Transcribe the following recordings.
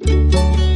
Yeah.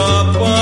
up